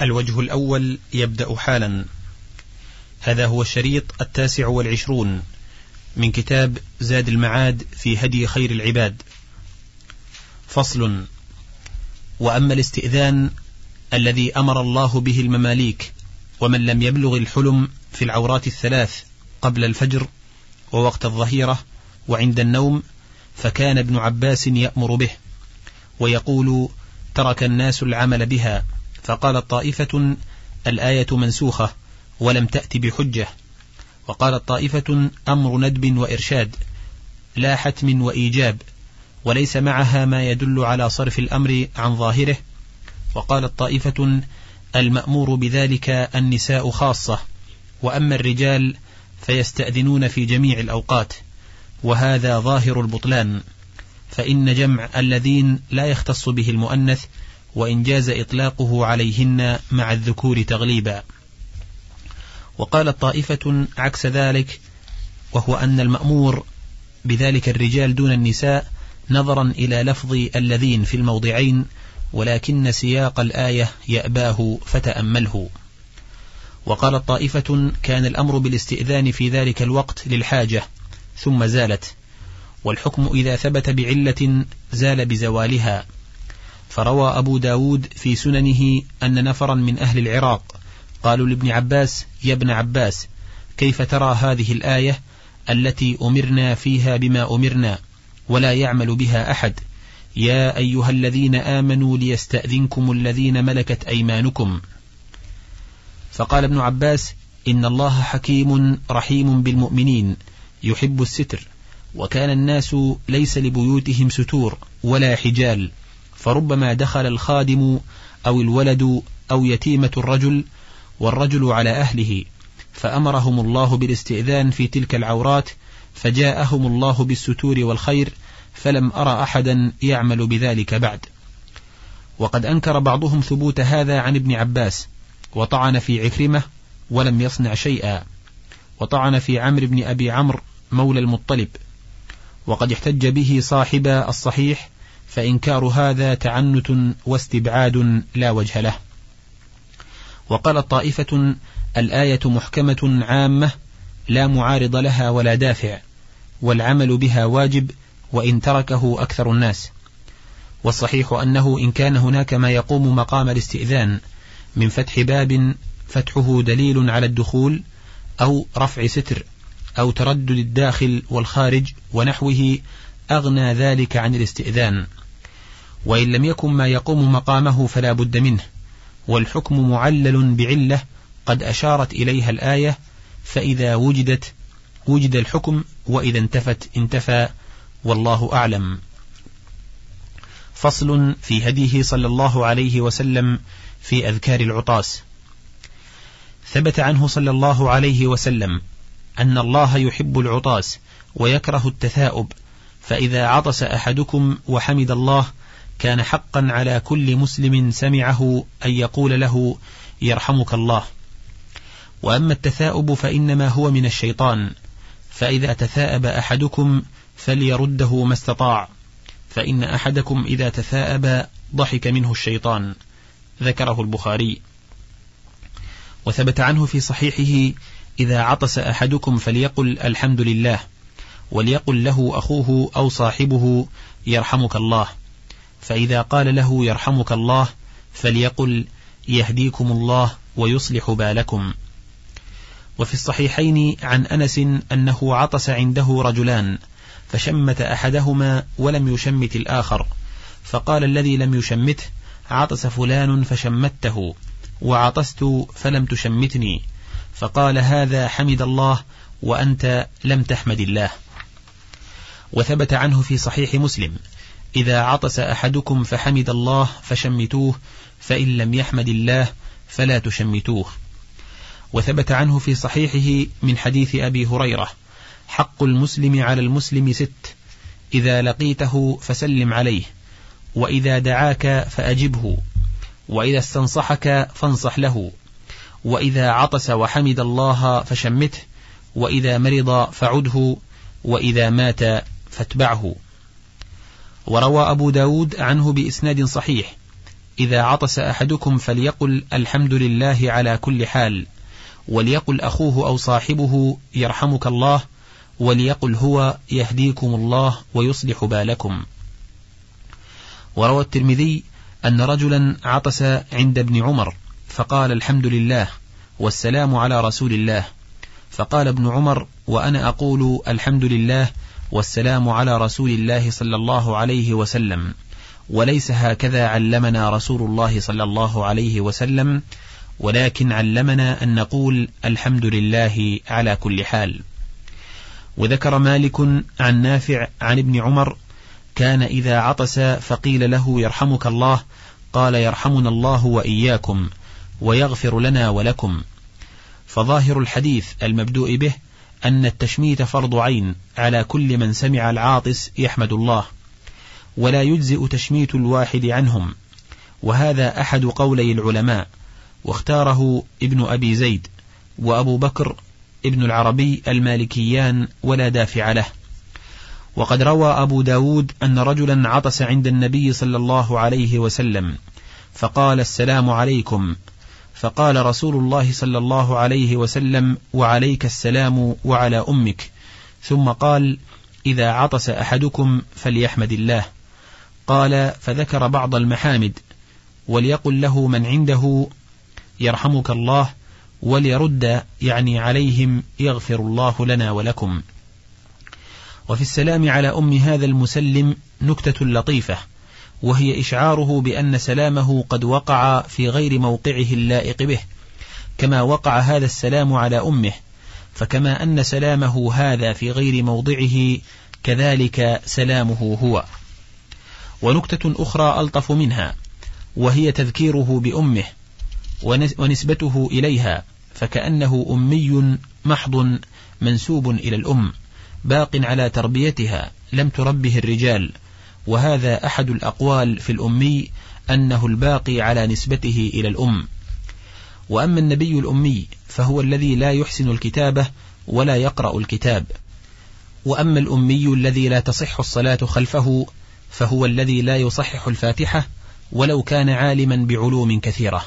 الوجه الأول يبدأ حالا. هذا هو الشريط التاسع والعشرون من كتاب زاد المعاد في هدي خير العباد. فصل وأما الاستئذان الذي أمر الله به المماليك ومن لم يبلغ الحلم في العورات الثلاث قبل الفجر ووقت الظهيرة وعند النوم فكان ابن عباس يأمر به ويقول ترك الناس العمل بها فقالت طائفة الآية منسوخة ولم تأت بحجة. وقالت طائفة أمر ندب وإرشاد لا حتم وإيجاب وليس معها ما يدل على صرف الأمر عن ظاهره. وقالت طائفة المأمور بذلك النساء خاصة وأما الرجال فيستأذنون في جميع الأوقات وهذا ظاهر البطلان. فإن جمع الذين لا يختص به المؤنث وإن جاز إطلاقه عليهن مع الذكور تغليبا. وقالت طائفة عكس ذلك وهو أن المأمور بذلك الرجال دون النساء نظرا إلى لفظ الذين في الموضعين ولكن سياق الآية يأباه فتأمله. وقالت طائفة كان الأمر بالاستئذان في ذلك الوقت للحاجة ثم زالت والحكم إذا ثبت بعلة زال بزوالها. فروى أبو داود في سننه أن نفرا من أهل العراق قالوا لابن عباس يا ابن عباس كيف ترى هذه الآية التي أمرنا فيها بما أمرنا ولا يعمل بها أحد؟ يا أيها الذين آمنوا ليستأذنكم الذين ملكت أيمانكم. فقال ابن عباس إن الله حكيم رحيم بالمؤمنين يحب الستر وكان الناس ليس لبيوتهم ستور ولا حجال فربما دخل الخادم أو الولد أو يتيمة الرجل والرجل على أهله فأمرهم الله بالاستئذان في تلك العورات فجاءهم الله بالستور والخير فلم أرى أحدا يعمل بذلك بعد. وقد أنكر بعضهم ثبوت هذا عن ابن عباس وطعن في عكرمة ولم يصنع شيئا وطعن في عمرو بن أبي عمرو مولى المطلب وقد احتج به صاحب الصحيح فإنكار هذا تعنت واستبعاد لا وجه له. وقال طائفة الآية محكمة عامة لا معارض لها ولا دافع والعمل بها واجب وإن تركه أكثر الناس. والصحيح أنه إن كان هناك ما يقوم مقام الاستئذان من فتح باب فتحه دليل على الدخول أو رفع ستر أو تردد الداخل والخارج ونحوه أغنى ذلك عن الاستئذان. وإن لم يكن ما يقوم مقامه فلا بد منه والحكم معلل بعلة قد أشارت إليها الآية فإذا وجدت وجد الحكم وإذا انتفت انتفى والله أعلم. فصل في هديه صلى الله عليه وسلم في أذكار العطاس. ثبت عنه صلى الله عليه وسلم أن الله يحب العطاس ويكره التثاؤب فإذا عطس أحدكم وحمد الله كان حقا على كل مسلم سمعه أن يقول له يرحمك الله. وأما التثاؤب فإنما هو من الشيطان فإذا تثاءب أحدكم فليرده ما استطاع فإن أحدكم إذا تثاءب ضحك منه الشيطان ذكره البخاري. وثبت عنه في صحيحه إذا عطس أحدكم فليقل الحمد لله. وليقل له أخوه أو صاحبه يرحمك الله. فإذا قال له يرحمك الله فليقل يهديكم الله ويصلح بالكم. وفي الصحيحين عن أنس أنه عطس عنده رجلان فشمت أحدهما ولم يشمت الآخر. فقال الذي لم يشمته عطس فلان فشمته وعطست فلم تشمتني. فقال هذا حمد الله وأنت لم تحمد الله. وثبت عنه في صحيح مسلم. إذا عطس أحدكم فحمد الله فشمتوه فإن لم يحمد الله فلا تشمتوه. وثبت عنه في صحيحه من حديث أبي هريرة حق المسلم على المسلم ست إذا لقيته فسلم عليه وإذا دعاك فأجبه وإذا استنصحك فانصح له وإذا عطس وحمد الله فشمته وإذا مرض فعده وإذا مات فاتبعه. وروى أبو داود عنه بإسناد صحيح إذا عطس أحدكم فليقل الحمد لله على كل حال وليقل أخوه أو صاحبه يرحمك الله وليقل هو يهديكم الله ويصلح بالكم. وروى الترمذي أن رجلا عطس عند ابن عمر فقال الحمد لله والسلام على رسول الله فقال ابن عمر وأنا أقول الحمد لله والسلام على رسول الله صلى الله عليه وسلم. وليس هكذا علمنا رسول الله صلى الله عليه وسلم ولكن علمنا أن نقول الحمد لله على كل حال. وذكر مالك عن نافع عن ابن عمر كان إذا عطس فقيل له يرحمك الله قال يرحمنا الله وإياكم ويغفر لنا ولكم. فظاهر الحديث المبدوء به أن التشميت فرض عين على كل من سمع العاطس يحمد الله ولا يجزئ تشميت الواحد عنهم وهذا أحد قولي العلماء واختاره ابن أبي زيد وأبو بكر ابن العربي المالكيان ولا دافع له. وقد روى أبو داود أن رجلا عطس عند النبي صلى الله عليه وسلم فقال السلام عليكم فقال رسول الله صلى الله عليه وسلم وعليك السلام وعلى أمك. ثم قال إذا عطس أحدكم فليحمد الله. قال فذكر بعض المحامد وليقل له من عنده يرحمك الله وليرد يعني عليهم يغفر الله لنا ولكم. وفي السلام على أم هذا المسلم نكتة لطيفة وهي إشعاره بأن سلامه قد وقع في غير موقعه اللائق به كما وقع هذا السلام على أمه فكما أن سلامه هذا في غير موضعه كذلك سلامه هو. ونكتة أخرى ألطف منها وهي تذكيره بأمه ونسبته إليها فكأنه أمي محض منسوب إلى الأم باق على تربيتها لم تربه الرجال. وهذا أحد الأقوال في الأمي أنه الباقي على نسبته إلى الأم. وأما النبي الأمي فهو الذي لا يحسن الكتابة ولا يقرأ الكتاب. وأما الأمي الذي لا تصح الصلاة خلفه فهو الذي لا يصحح الفاتحة ولو كان عالما بعلوم كثيرة.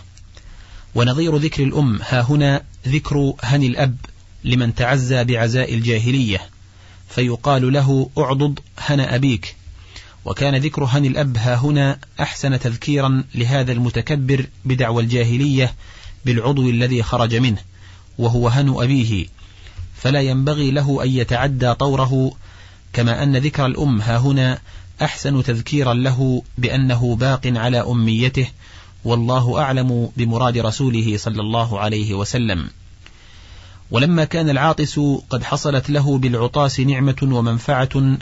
ونظير ذكر الأم ها هنا ذكر هني الأب لمن تعزى بعزاء الجاهلية فيقال له اعضض هنا أبيك. وكان ذكر هني الأب ها هنا أحسن تذكيرا لهذا المتكبر بدعوى الجاهلية بالعضو الذي خرج منه وهو هن أبيه. فلا ينبغي له أن يتعدى طوره كما أن ذكر الأم ها هنا أحسن تذكيرا له بأنه باق على أميته والله أعلم بمراد رسوله صلى الله عليه وسلم. ولما كان العاطس قد حصلت له بالعطاس نعمة ومنفعة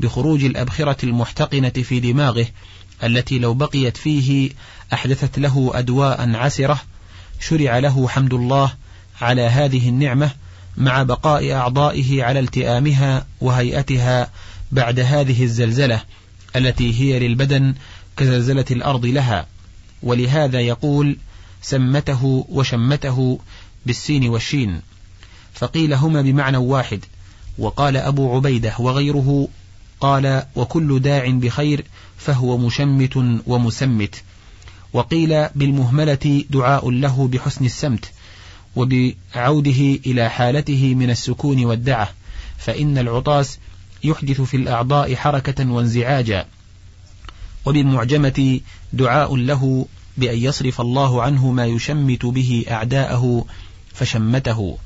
بخروج الأبخرة المحتقنة في دماغه التي لو بقيت فيه أحدثت له أدواء عسرة شرع له حمد الله على هذه النعمة مع بقاء أعضائه على التئامها وهيئتها بعد هذه الزلزلة التي هي للبدن كزلزلة الأرض لها. ولهذا يقول سمته وشمته بالسين والشين. فقيل هما بمعنى واحد وقال أبو عبيدة وغيره قال وكل داع بخير فهو مشمت ومسمت. وقيل بالمهملة دعاء له بحسن السمت وبعوده إلى حالته من السكون والدعة. فإن العطاس يحدث في الأعضاء حركة وانزعاجا. وبالمعجمة دعاء له بأن يصرف الله عنه ما يشمت به أعداءه فشمته.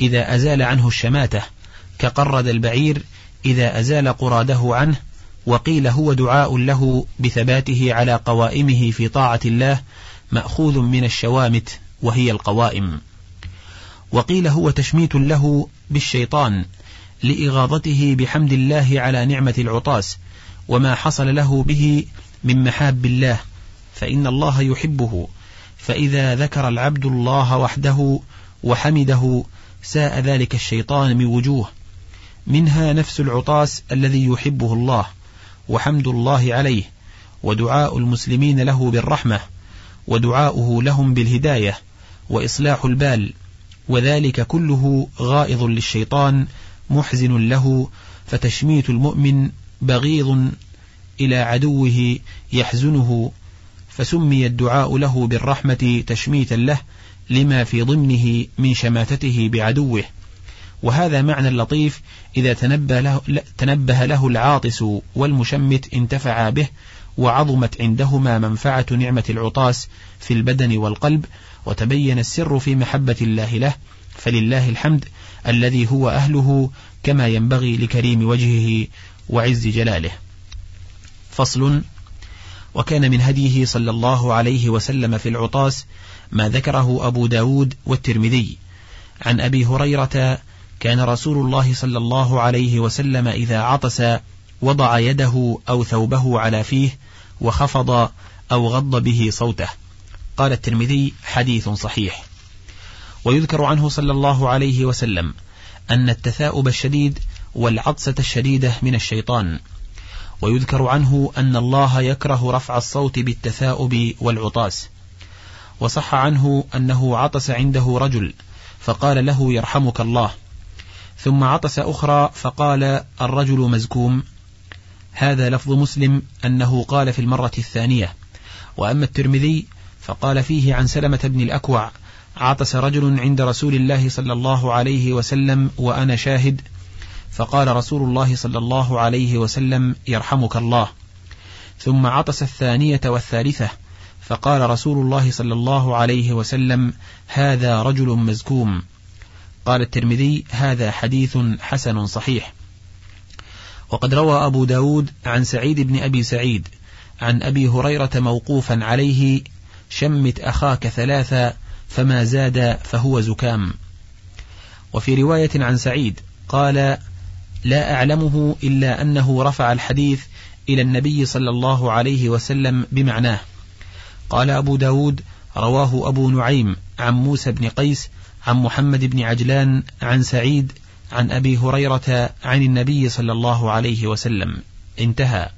إذا أزال عنه الشماتة كقرد البعير إذا أزال قراده عنه وقيل هو دعاء له بثباته على قوائمه في طاعة الله مأخوذ من الشوامت وهي القوائم. وقيل هو تشميت له بالشيطان لإغاظته بحمد الله على نعمة العطاس وما حصل له به من محاب الله فإن الله يحبه. فإذا ذكر العبد الله وحده وحمده ساء ذلك الشيطان من وجوه منها نفس العطاس الذي يحبه الله وحمد الله عليه ودعاء المسلمين له بالرحمة ودعاؤه لهم بالهداية وإصلاح البال وذلك كله غائض للشيطان محزن له فتشميت المؤمن بغيض إلى عدوه يحزنه فسمي الدعاء له بالرحمة تشميتا له لما في ضمنه من شماتته بعدوه. وهذا معنى لطيف إذا تنبه له, تنبه له العاطس والمشمت انتفعا به وعظمت عندهما منفعة نعمة العطاس في البدن والقلب وتبين السر في محبة الله له فلله الحمد الذي هو أهله كما ينبغي لكريم وجهه وعز جلاله. فصل وكان من هديه صلى الله عليه وسلم في العطاس ما ذكره أبو داود والترمذي. عن أبي هريرة كان رسول الله صلى الله عليه وسلم إذا عطس وضع يده أو ثوبه على فيه وخفض أو غض به صوته. قال الترمذي حديث صحيح. ويذكر عنه صلى الله عليه وسلم أن التثاؤب الشديد والعطسة الشديدة من الشيطان. ويذكر عنه أن الله يكره رفع الصوت بالتثاؤب والعطاس. وصح عنه أنه عطس عنده رجل فقال له يرحمك الله. ثم عطس أخرى فقال الرجل مزكوم. هذا لفظ مسلم أنه قال في المرة الثانية. وأما الترمذي فقال فيه عن سلمة بن الأكوع عطس رجل عند رسول الله صلى الله عليه وسلم وأنا شاهد. فقال رسول الله صلى الله عليه وسلم يرحمك الله. ثم عطس الثانية والثالثة فقال رسول الله صلى الله عليه وسلم هذا رجل مزكوم. قال الترمذي هذا حديث حسن صحيح. وقد روى أبو داود عن سعيد بن أبي سعيد عن أبي هريرة موقوفا عليه شمت أخاك ثلاثة فما زاد فهو زكام. وفي رواية عن سعيد قال لا أعلمه إلا أنه رفع الحديث إلى النبي صلى الله عليه وسلم بمعناه. قال أبو داود رواه أبو نعيم عن موسى بن قيس عن محمد بن عجلان عن سعيد عن أبي هريرة عن النبي صلى الله عليه وسلم. انتهى.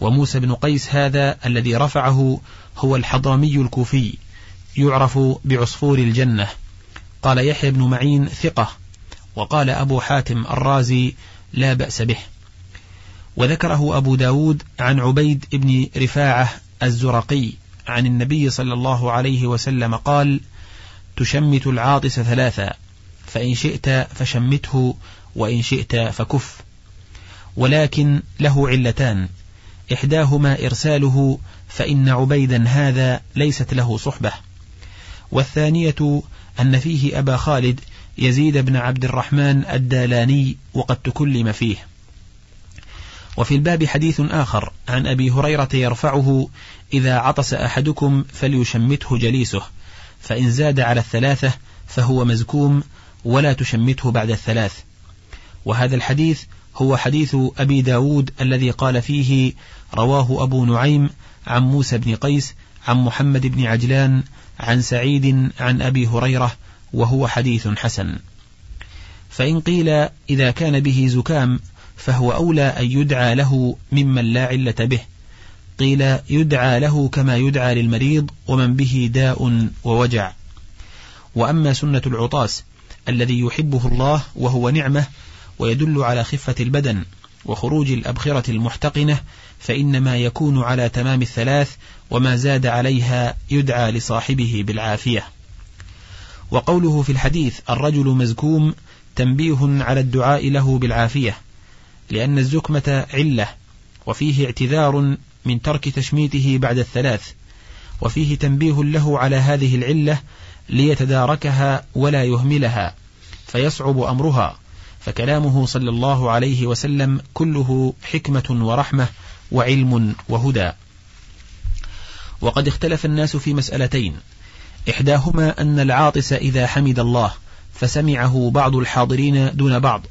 وموسى بن قيس هذا الذي رفعه هو الحضرمي الكوفي يعرف بعصفور الجنة. قال يحيى بن معين ثقة وقال أبو حاتم الرازي لا بأس به. وذكره أبو داود عن عبيد بن رفاعة الزرقي عن النبي صلى الله عليه وسلم قال تشمت العاطس ثلاثا فإن شئت فشمته وإن شئت فكف. ولكن له علتان إحداهما إرساله فإن عبيدا هذا ليست له صحبة. والثانية أن فيه أبا خالد يزيد بن عبد الرحمن الدالاني وقد تكلم فيه. وفي الباب حديث آخر عن أبي هريرة يرفعه إذا عطس أحدكم فليشمته جليسه. فإن زاد على الثلاثة فهو مزكوم ولا تشمته بعد الثلاث. وهذا الحديث هو حديث أبي داود الذي قال فيه رواه أبو نعيم عن موسى بن قيس عن محمد بن عجلان عن سعيد عن أبي هريرة وهو حديث حسن. فإن قيل إذا كان به زكام فهو أولى أن يدعى له ممن لا علة به. قيل يدعى له كما يدعى للمريض ومن به داء ووجع. وأما سنة العطاس الذي يحبه الله وهو نعمة ويدل على خفة البدن وخروج الأبخرة المحتقنة فإنما يكون على تمام الثلاث وما زاد عليها يدعى لصاحبه بالعافية. وقوله في الحديث الرجل مزكوم تنبيه على الدعاء له بالعافية لأن الزكمة علة وفيه اعتذار من ترك تشميته بعد الثلاث وفيه تنبيه له على هذه العلة ليتداركها ولا يهملها فيصعب أمرها فكلامه صلى الله عليه وسلم كله حكمة ورحمة وعلم وهدى. وقد اختلف الناس في مسألتين إحداهما أن العاطس إذا حمد الله فسمعه بعض الحاضرين دون بعض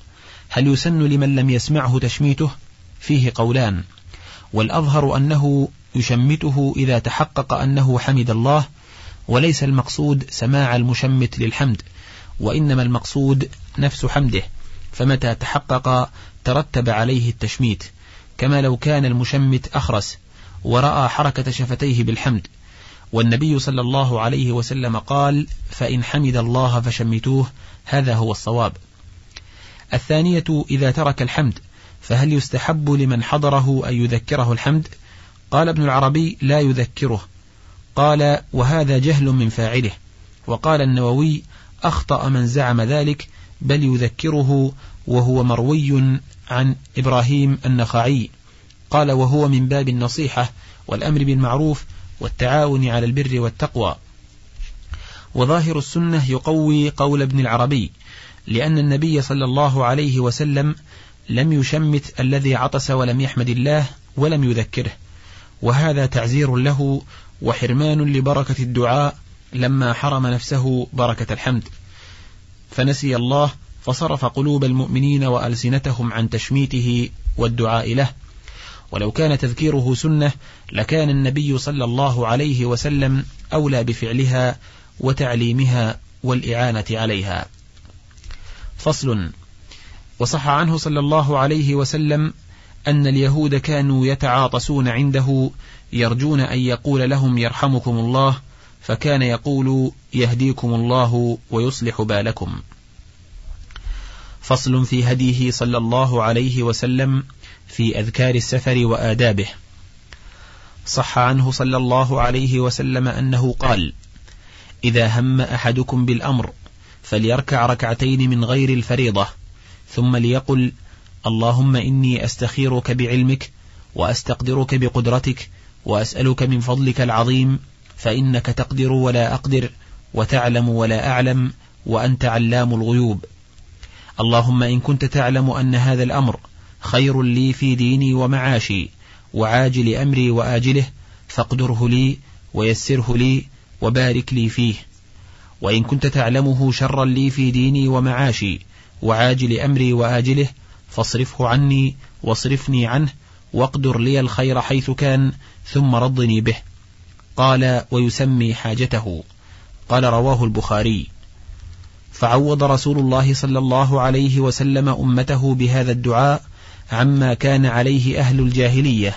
هل يسن لمن لم يسمعه تشميته؟ فيه قولان والأظهر أنه يشمته إذا تحقق أنه حمد الله وليس المقصود سماع المشمت للحمد وإنما المقصود نفس حمده فمتى تحقق ترتب عليه التشميت كما لو كان المشمت أخرس ورأى حركة شفتيه بالحمد. والنبي صلى الله عليه وسلم قال فإن حمد الله فشمتوه هذا هو الصواب. الثانية إذا ترك الحمد فهل يستحب لمن حضره أن يذكره الحمد؟ قال ابن العربي لا يذكره. قال وهذا جهل من فاعله. وقال النووي أخطأ من زعم ذلك بل يذكره وهو مروي عن إبراهيم النخعي. قال وهو من باب النصيحة والأمر بالمعروف والتعاون على البر والتقوى. وظاهر السنة يقوي قول ابن العربي لأن النبي صلى الله عليه وسلم لم يشمت الذي عطس ولم يحمد الله ولم يذكره. وهذا تعزير له وحرمان لبركة الدعاء لما حرم نفسه بركة الحمد. فنسي الله فصرف قلوب المؤمنين وألسنتهم عن تشميته والدعاء له. ولو كان تذكيره سنة لكان النبي صلى الله عليه وسلم أولى بفعلها وتعليمها والإعانة عليها. فصل. وصح عنه صلى الله عليه وسلم أن اليهود كانوا يتعاطسون عنده يرجون أن يقول لهم يرحمكم الله فكان يقول يهديكم الله ويصلح بالكم. فصل في هديه صلى الله عليه وسلم في أذكار السفر وآدابه. صح عنه صلى الله عليه وسلم أنه قال إذا هم أحدكم بالأمر فليركع ركعتين من غير الفريضة ثم ليقل اللهم إني أستخيرك بعلمك وأستقدرك بقدرتك وأسألك من فضلك العظيم فإنك تقدر ولا أقدر وتعلم ولا أعلم وأنت علام الغيوب. اللهم إن كنت تعلم أن هذا الأمر خير لي في ديني ومعاشي وعاجل أمري وآجله فاقدره لي ويسره لي وبارك لي فيه. وإن كنت تعلمه شرا لي في ديني ومعاشي وعاجل أمري وآجله فاصرفه عني واصرفني عنه واقدر لي الخير حيث كان ثم رضني به. قال ويسمي حاجته. قال رواه البخاري. فعوض رسول الله صلى الله عليه وسلم أمته بهذا الدعاء عما كان عليه أهل الجاهلية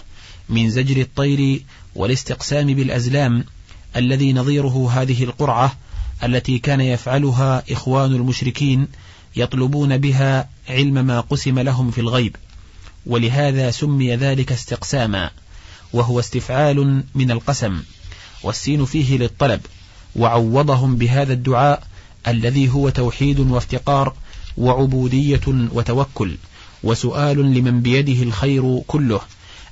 من زجر الطير والاستقسام بالأزلام الذي نظيره هذه القرعة التي كان يفعلها إخوان المشركين يطلبون بها علم ما قسم لهم في الغيب ولهذا سمي ذلك استقساما وهو استفعال من القسم والسين فيه للطلب وعوضهم بهذا الدعاء الذي هو توحيد وافتقار وعبودية وتوكل وسؤال لمن بيده الخير كله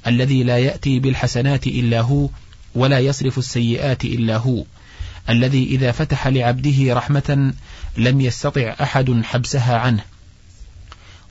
الذي لا يأتي بالحسنات إلا هو ولا يصرف السيئات إلا هو. الذي إذا فتح لعبده رحمة لم يستطع أحد حبسها عنه.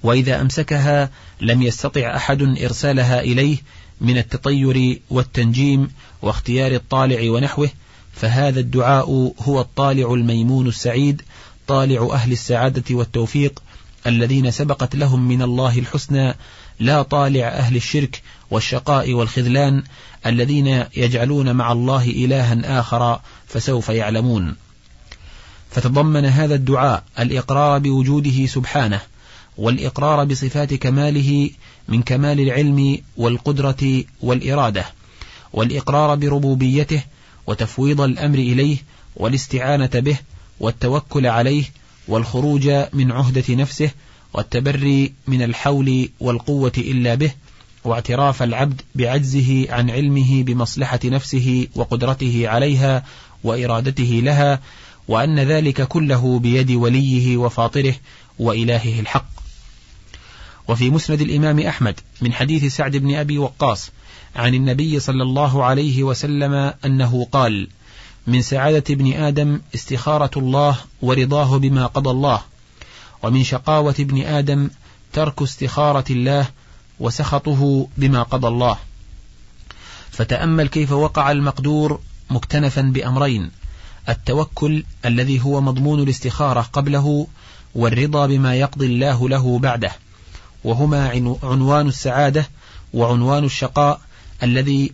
وإذا أمسكها لم يستطع أحد إرسالها إليه من التطير والتنجيم واختيار الطالع ونحوه فهذا الدعاء هو الطالع الميمون السعيد طالع أهل السعادة والتوفيق الذين سبقت لهم من الله الحسنى لا طالع أهل الشرك والشقاء والخذلان الذين يجعلون مع الله إلها آخر فسوف يعلمون. فتضمن هذا الدعاء الإقرار بوجوده سبحانه والإقرار بصفات كماله من كمال العلم والقدرة والإرادة والإقرار بربوبيته وتفويض الأمر إليه والاستعانة به والتوكل عليه والخروج من عهدة نفسه والتبري من الحول والقوة إلا به واعتراف العبد بعجزه عن علمه بمصلحة نفسه وقدرته عليها وإرادته لها وأن ذلك كله بيد وليه وفاطره وإلهه الحق. وفي مسند الإمام أحمد من حديث سعد بن أبي وقاص عن النبي صلى الله عليه وسلم أنه قال من سعادة ابن آدم استخارة الله ورضاه بما قضى الله ومن شقاوة ابن آدم ترك استخارة الله وسخطه بما قضى الله. فتأمل كيف وقع المقدور مكتنفا بأمرين التوكل الذي هو مضمون الاستخارة قبله والرضا بما يقضي الله له بعده. وهما عنوان السعادة وعنوان الشقاء الذي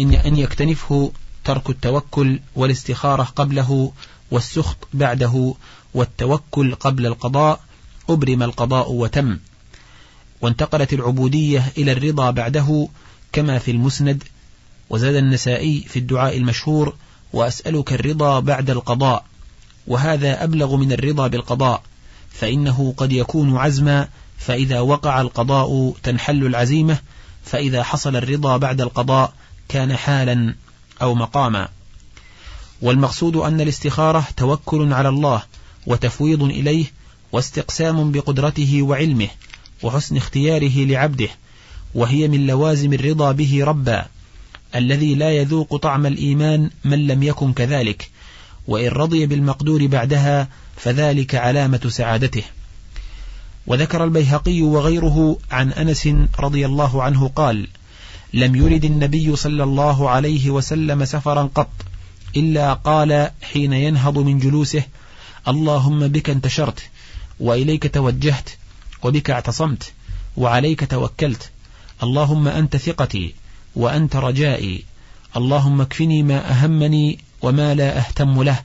إن أن يكتنفه ترك التوكل والاستخارة قبله والسخط بعده والتوكل قبل القضاء أبرم القضاء وتم. وانتقلت العبودية إلى الرضا بعده كما في المسند وزاد النسائي في الدعاء المشهور وأسألك الرضا بعد القضاء. وهذا أبلغ من الرضا بالقضاء فإنه قد يكون عزما فإذا وقع القضاء تنحل العزيمة فإذا حصل الرضا بعد القضاء كان حالا أو مقاما. والمقصود أن الاستخارة توكل على الله وتفويض إليه واستقسام بقدرته وعلمه وحسن اختياره لعبده وهي من لوازم الرضا به ربا الذي لا يذوق طعم الإيمان من لم يكن كذلك وإن رضي بالمقدور بعدها فذلك علامة سعادته. وذكر البيهقي وغيره عن أنس رضي الله عنه قال لم يرد النبي صلى الله عليه وسلم سفرا قط إلا قال حين ينهض من جلوسه اللهم بك انتشرت وإليك توجهت وبك اعتصمت وعليك توكلت. اللهم أنت ثقتي وأنت رجائي. اللهم اكفني ما أهمني وما لا أهتم له.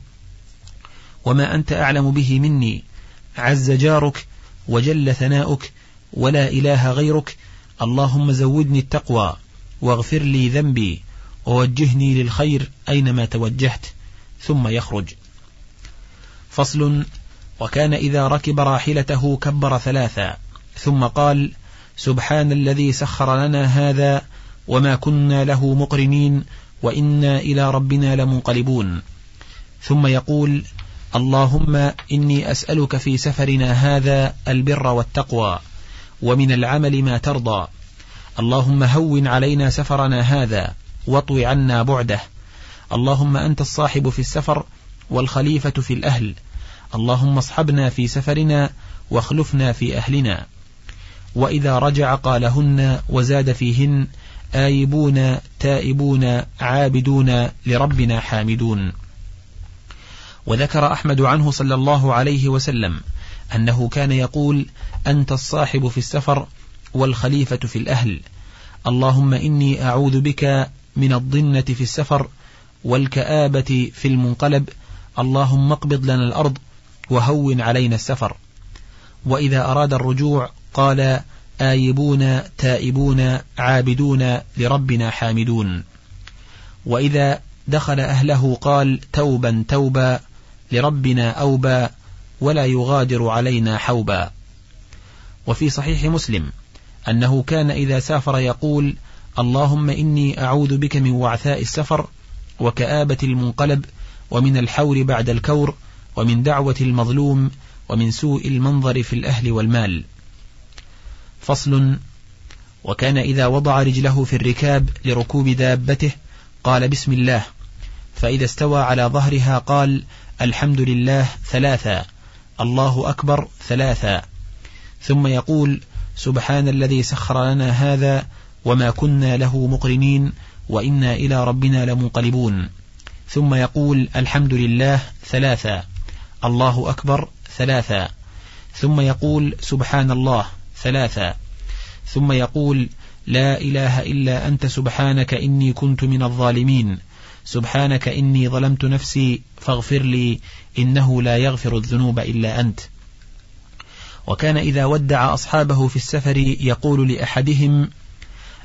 وما أنت أعلم به مني. عز جارك وجل ثناؤك ولا إله غيرك. اللهم زودني التقوى واغفر لي ذنبي ووجهني للخير أينما توجهت. ثم يخرج. فصل وكان إذا ركب راحلته كبر ثلاثا ثم قال سبحان الذي سخر لنا هذا وما كنا له مقرنين وإنا إلى ربنا لمنقلبون. ثم يقول اللهم إني أسألك في سفرنا هذا البر والتقوى ومن العمل ما ترضى. اللهم هون علينا سفرنا هذا واطو عنا بعده. اللهم أنت الصاحب في السفر والخليفة في الأهل. اللهم اصحبنا في سفرنا واخلفنا في أهلنا. وإذا رجع قالهن وزاد فيهن آيبون تائبون عابدون لربنا حامدون. وذكر أحمد عنه صلى الله عليه وسلم أنه كان يقول أنت الصاحب في السفر والخليفة في الأهل. اللهم إني أعوذ بك من الضنة في السفر والكآبة في المنقلب اللهم اقبض لنا الأرض وهون علينا السفر. وإذا أراد الرجوع قال آيبون تائبون عابدون لربنا حامدون. وإذا دخل أهله قال توبا توبا لربنا أوبا ولا يغادر علينا حوبا. وفي صحيح مسلم أنه كان إذا سافر يقول اللهم إني أعوذ بك من وعثاء السفر وكآبة المنقلب ومن الحور بعد الكور ومن دعوة المظلوم ومن سوء المنظر في الأهل والمال. فصل وكان إذا وضع رجله في الركاب لركوب دابته قال بسم الله. فإذا استوى على ظهرها قال الحمد لله ثلاثا الله أكبر ثلاثا. ثم يقول سبحان الذي سخر لنا هذا وما كنا له مقرنين وإنا إلى ربنا لمنقلبون. ثم يقول الحمد لله ثلاثا الله أكبر ثلاثا. ثم يقول سبحان الله ثلاثا. ثم يقول لا إله إلا أنت سبحانك إني كنت من الظالمين. سبحانك إني ظلمت نفسي فاغفر لي إنه لا يغفر الذنوب إلا أنت. وكان إذا ودع أصحابه في السفر يقول لأحدهم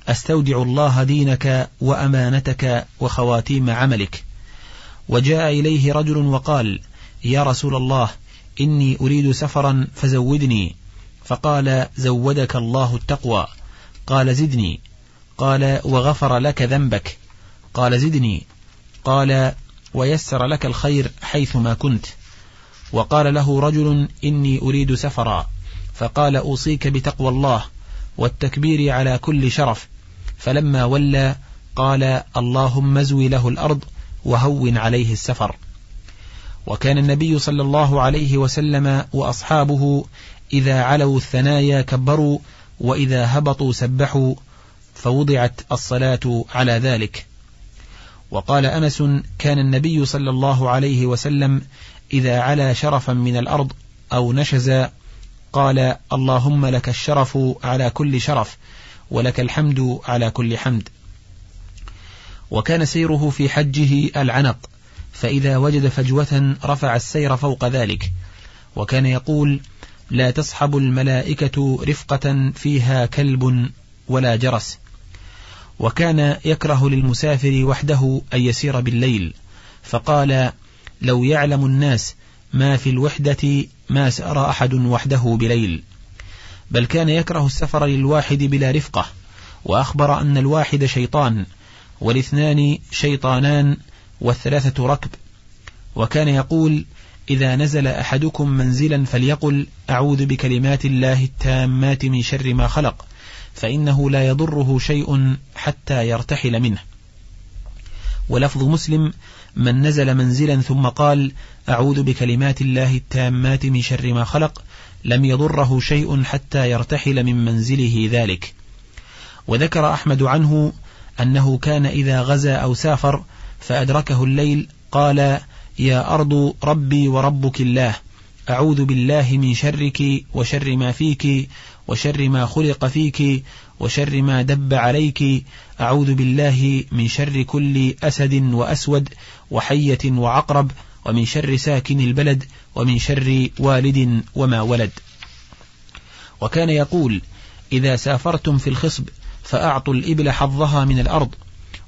أستودع الله دينك وأمانتك وخواتيم عملك. وجاء إليه رجل وقال يا رسول الله إني أريد سفرا فزودني. فقال زودك الله التقوى. قال زدني. قال وغفر لك ذنبك. قال زدني. قال ويسر لك الخير حيثما كنت. وقال له رجل إني أريد سفرا. فقال أوصيك بتقوى الله والتكبير على كل شرف. فلما ولى قال اللهم ازوي له الأرض وهون عليه السفر. وكان النبي صلى الله عليه وسلم وأصحابه إذا علوا الثنايا كبروا وإذا هبطوا سبحوا فوضعت الصلاة على ذلك. وقال أنس كان النبي صلى الله عليه وسلم إذا علا شرفا من الأرض أو نشز قال اللهم لك الشرف على كل شرف ولك الحمد على كل حمد. وكان سيره في حجه العنق فإذا وجد فجوة رفع السير فوق ذلك وكان يقول لا تصحب الملائكة رفقة فيها كلب ولا جرس. وكان يكره للمسافر وحده أن يسير بالليل فقال لو يعلم الناس ما في الوحدة ما سأر أحد وحده بليل. بل كان يكره السفر للواحد بلا رفقة وأخبر أن الواحد شيطان والاثنان شيطانان والثلاثة ركب. وكان يقول إذا نزل أحدكم منزلا فليقل أعوذ بكلمات الله التامات من شر ما خلق فإنه لا يضره شيء حتى يرتحل منه. ولفظ مسلم من نزل منزلا ثم قال أعوذ بكلمات الله التامات من شر ما خلق لم يضره شيء حتى يرتحل من منزله ذلك. وذكر أحمد عنه أنه كان إذا غزا أو سافر فأدركه الليل قال يا أرض ربي وربك الله أعوذ بالله من شرك وشر ما فيك وشر ما خلق فيك وشر ما دب عليك أعوذ بالله من شر كل أسد وأسود وحية وعقرب ومن شر ساكن البلد ومن شر والد وما ولد. وكان يقول إذا سافرتم في الخصب فأعطوا الإبل حظها من الأرض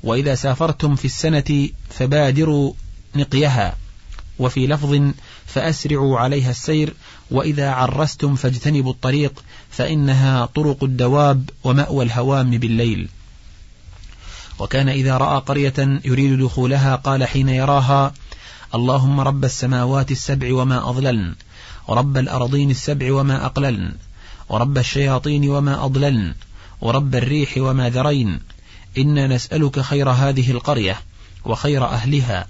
وإذا سافرتم في السنة فبادروا نقيها وفي لفظ فأسرعوا عليها السير وإذا عرستم فاجتنبوا الطريق فإنها طرق الدواب ومأوى الهوام بالليل. وكان إذا رأى قرية يريد دخولها قال حين يراها اللهم رب السماوات السبع وما أضللن ورب الأرضين السبع وما أقللن ورب الشياطين وما أضللن ورب الريح وما ذرين. إنا نسألك خير هذه القرية وخير أهلها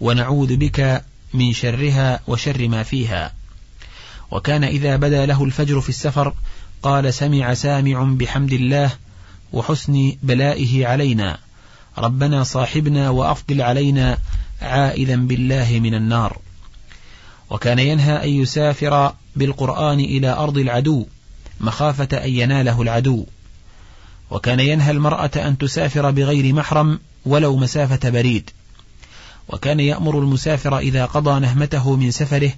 ونعوذ بك من شرها وشر ما فيها. وكان إذا بدا له الفجر في السفر قال سمع سامع بحمد الله وحسن بلائه علينا. ربنا صاحبنا وأفضل علينا عائذا بالله من النار. وكان ينهى أن يسافر بالقرآن إلى أرض العدو مخافة أن يناله العدو. وكان ينهى المرأة أن تسافر بغير محرم ولو مسافة بريد. وكان يأمر المسافر إذا قضى نهمته من سفره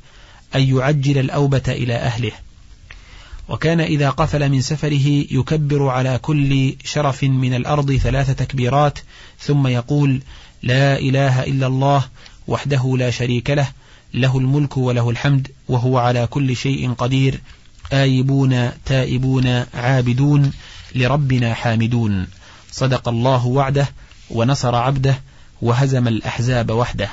أن يعجل الأوبة إلى أهله. وكان إذا قفل من سفره يكبر على كل شرف من الأرض ثلاث تكبيرات ثم يقول لا إله إلا الله وحده لا شريك له له الملك وله الحمد وهو على كل شيء قدير. آيبون تائبون عابدون لربنا حامدون. صدق الله وعده ونصر عبده وهزم الأحزاب وحده.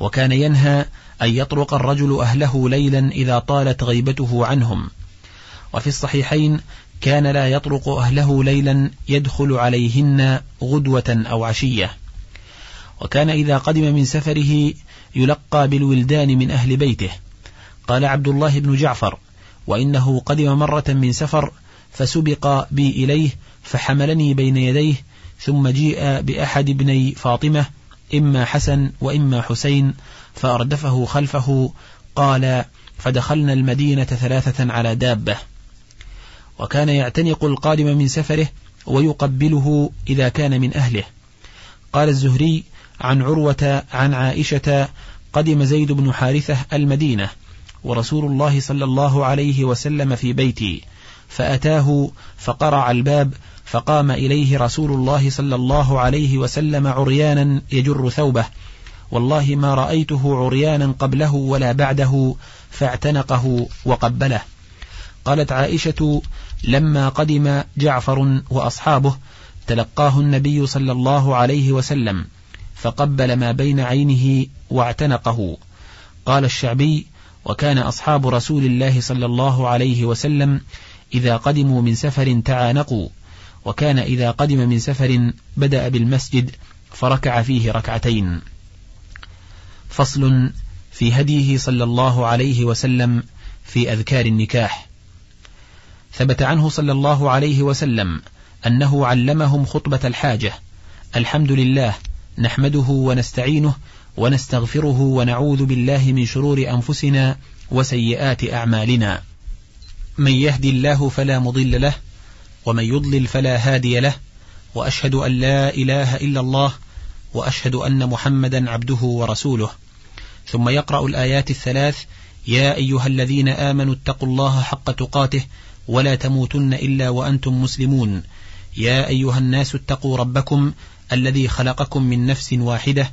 وكان ينهى أن يطرق الرجل أهله ليلا إذا طالت غيبته عنهم. وفي الصحيحين كان لا يطرق أهله ليلا يدخل عليهن غدوة أو عشية. وكان إذا قدم من سفره يلقى بالولدان من أهل بيته. قال عبد الله بن جعفر وإنه قدم مرة من سفر فسبق بي إليه فحملني بين يديه ثم جيء بأحد ابني فاطمة إما حسن وإما حسين فأردفه خلفه قال فدخلنا المدينة ثلاثة على دابة. وكان يعتنق القادم من سفره ويقبله إذا كان من أهله. قال الزهري عن عروة عن عائشة قدم زيد بن حارثة المدينة. ورسول الله صلى الله عليه وسلم في بيتي. فأتاه فقرع الباب فقام إليه رسول الله صلى الله عليه وسلم عريانا يجر ثوبه. والله ما رأيته عريانا قبله ولا بعده فاعتنقه وقبله. قالت عائشة لما قدم جعفر وأصحابه تلقاه النبي صلى الله عليه وسلم فقبل ما بين عينه واعتنقه. قال الشعبي وكان أصحاب رسول الله صلى الله عليه وسلم إذا قدموا من سفر تعانقوا وكان إذا قدم من سفر بدأ بالمسجد فركع فيه ركعتين. فصل في هديه صلى الله عليه وسلم في أذكار النكاح. ثبت عنه صلى الله عليه وسلم أنه علمهم خطبة الحاجة الحمد لله نحمده ونستعينه ونستغفره ونعوذ بالله من شرور أنفسنا وسيئات أعمالنا. من يهدي الله فلا مضل له ومن يضلل فلا هادي له وأشهد أن لا إله إلا الله وأشهد أن محمدا عبده ورسوله. ثم يقرأ الآيات الثلاث يا أيها الذين آمنوا اتقوا الله حق تقاته ولا تموتن إلا وأنتم مسلمون. يا أيها الناس اتقوا ربكم الذي خلقكم من نفس واحدة